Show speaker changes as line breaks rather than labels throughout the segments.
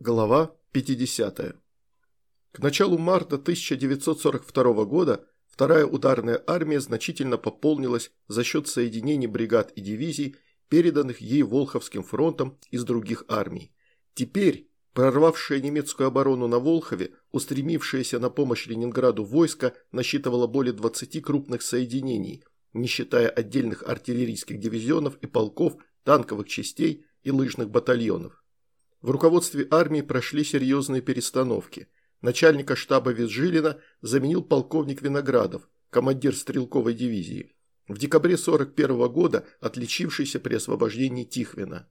Глава 50. К началу марта 1942 года вторая ударная армия значительно пополнилась за счет соединений бригад и дивизий, переданных ей Волховским фронтом из других армий. Теперь, прорвавшая немецкую оборону на Волхове, устремившаяся на помощь Ленинграду войска насчитывала более 20 крупных соединений, не считая отдельных артиллерийских дивизионов и полков, танковых частей и лыжных батальонов. В руководстве армии прошли серьезные перестановки. Начальника штаба Визжилина заменил полковник Виноградов, командир стрелковой дивизии. В декабре 1941 года отличившийся при освобождении Тихвина.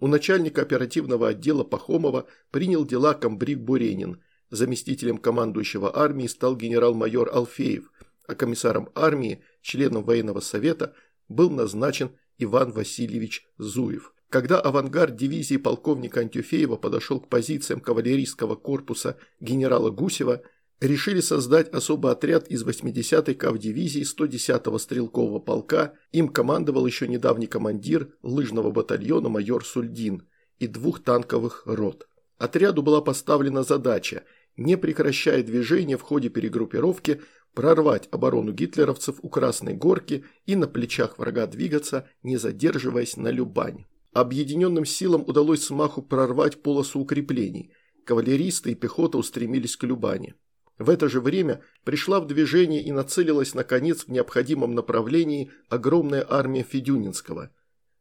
У начальника оперативного отдела Пахомова принял дела комбриг Буренин. Заместителем командующего армии стал генерал-майор Алфеев, а комиссаром армии, членом военного совета, был назначен Иван Васильевич Зуев. Когда авангард дивизии полковника Антюфеева подошел к позициям кавалерийского корпуса генерала Гусева, решили создать особый отряд из 80-й кавдивизии 110-го стрелкового полка, им командовал еще недавний командир лыжного батальона майор Сульдин и двух танковых рот. Отряду была поставлена задача, не прекращая движения в ходе перегруппировки, прорвать оборону гитлеровцев у Красной Горки и на плечах врага двигаться, не задерживаясь на Любань. Объединенным силам удалось смаху прорвать полосу укреплений. Кавалеристы и пехота устремились к Любани. В это же время пришла в движение и нацелилась, наконец, в необходимом направлении огромная армия Федюнинского.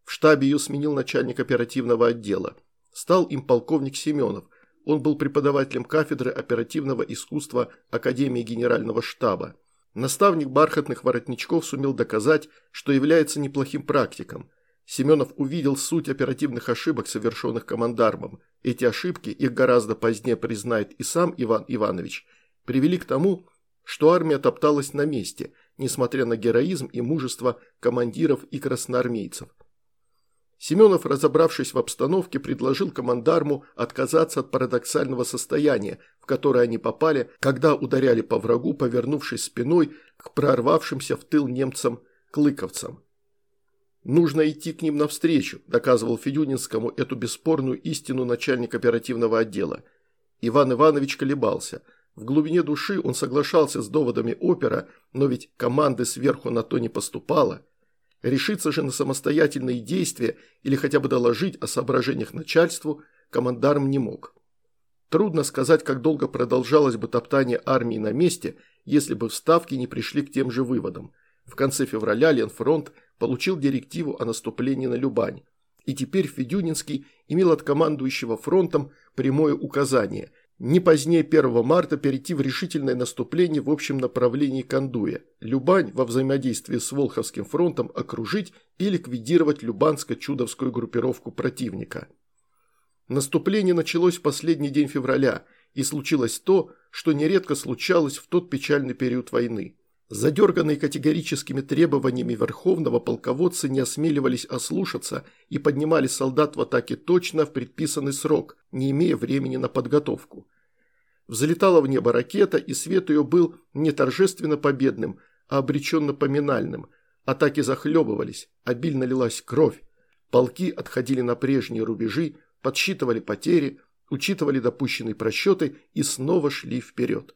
В штабе ее сменил начальник оперативного отдела. Стал им полковник Семенов. Он был преподавателем кафедры оперативного искусства Академии Генерального штаба. Наставник бархатных воротничков сумел доказать, что является неплохим практиком – Семенов увидел суть оперативных ошибок, совершенных командармом. Эти ошибки, их гораздо позднее признает и сам Иван Иванович, привели к тому, что армия топталась на месте, несмотря на героизм и мужество командиров и красноармейцев. Семенов, разобравшись в обстановке, предложил командарму отказаться от парадоксального состояния, в которое они попали, когда ударяли по врагу, повернувшись спиной к прорвавшимся в тыл немцам-клыковцам. «Нужно идти к ним навстречу», – доказывал Федюнинскому эту бесспорную истину начальник оперативного отдела. Иван Иванович колебался. В глубине души он соглашался с доводами опера, но ведь команды сверху на то не поступало. Решиться же на самостоятельные действия или хотя бы доложить о соображениях начальству командарм не мог. Трудно сказать, как долго продолжалось бы топтание армии на месте, если бы вставки не пришли к тем же выводам. В конце февраля Ленфронт получил директиву о наступлении на Любань. И теперь Федюнинский имел от командующего фронтом прямое указание не позднее 1 марта перейти в решительное наступление в общем направлении Кандуя, Любань во взаимодействии с Волховским фронтом окружить и ликвидировать Любанско-Чудовскую группировку противника. Наступление началось в последний день февраля, и случилось то, что нередко случалось в тот печальный период войны. Задерганные категорическими требованиями верховного полководцы не осмеливались ослушаться и поднимали солдат в атаке точно в предписанный срок, не имея времени на подготовку. Взлетала в небо ракета, и свет ее был не торжественно победным, а обреченно поминальным. Атаки захлебывались, обильно лилась кровь. Полки отходили на прежние рубежи, подсчитывали потери, учитывали допущенные просчеты и снова шли вперед.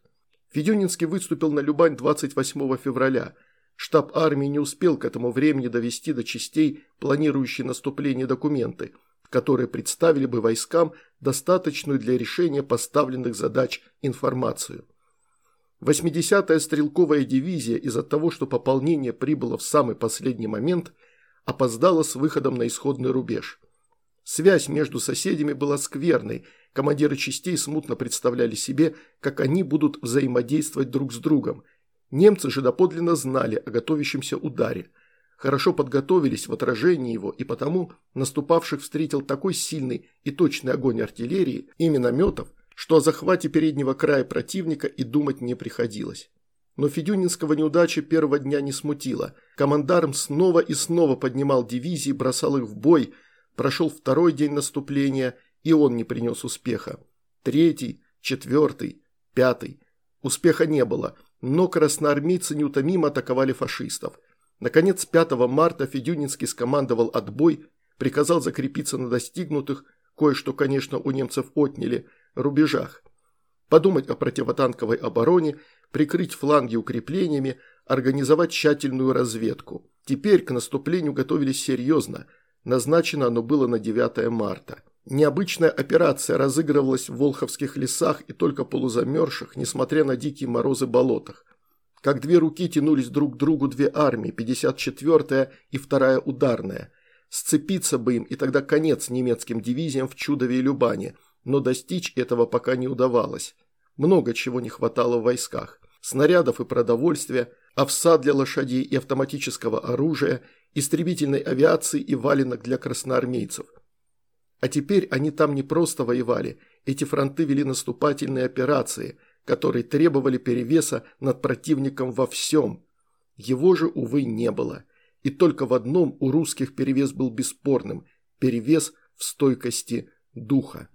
Федюнинский выступил на Любань 28 февраля. Штаб армии не успел к этому времени довести до частей планирующие наступление документы, которые представили бы войскам достаточную для решения поставленных задач информацию. 80-я стрелковая дивизия из-за того, что пополнение прибыло в самый последний момент, опоздала с выходом на исходный рубеж. Связь между соседями была скверной – Командиры частей смутно представляли себе, как они будут взаимодействовать друг с другом. Немцы же доподлинно знали о готовящемся ударе. Хорошо подготовились в отражении его, и потому наступавших встретил такой сильный и точный огонь артиллерии и минометов, что о захвате переднего края противника и думать не приходилось. Но Федюнинского неудача первого дня не смутила. Командарм снова и снова поднимал дивизии, бросал их в бой. Прошел второй день наступления, и он не принес успеха. Третий, четвертый, пятый. Успеха не было, но красноармейцы неутомимо атаковали фашистов. Наконец, 5 марта Федюнинский скомандовал отбой, приказал закрепиться на достигнутых, кое-что, конечно, у немцев отняли, рубежах. Подумать о противотанковой обороне, прикрыть фланги укреплениями, организовать тщательную разведку. Теперь к наступлению готовились серьезно. Назначено оно было на 9 марта. Необычная операция разыгрывалась в Волховских лесах и только полузамерзших, несмотря на дикие морозы болотах. Как две руки тянулись друг к другу две армии, 54-я и вторая ударная. Сцепиться бы им, и тогда конец немецким дивизиям в Чудове и Любане, но достичь этого пока не удавалось. Много чего не хватало в войсках. Снарядов и продовольствия, овса для лошадей и автоматического оружия, истребительной авиации и валенок для красноармейцев. А теперь они там не просто воевали, эти фронты вели наступательные операции, которые требовали перевеса над противником во всем. Его же, увы, не было. И только в одном у русских перевес был бесспорным – перевес в стойкости духа.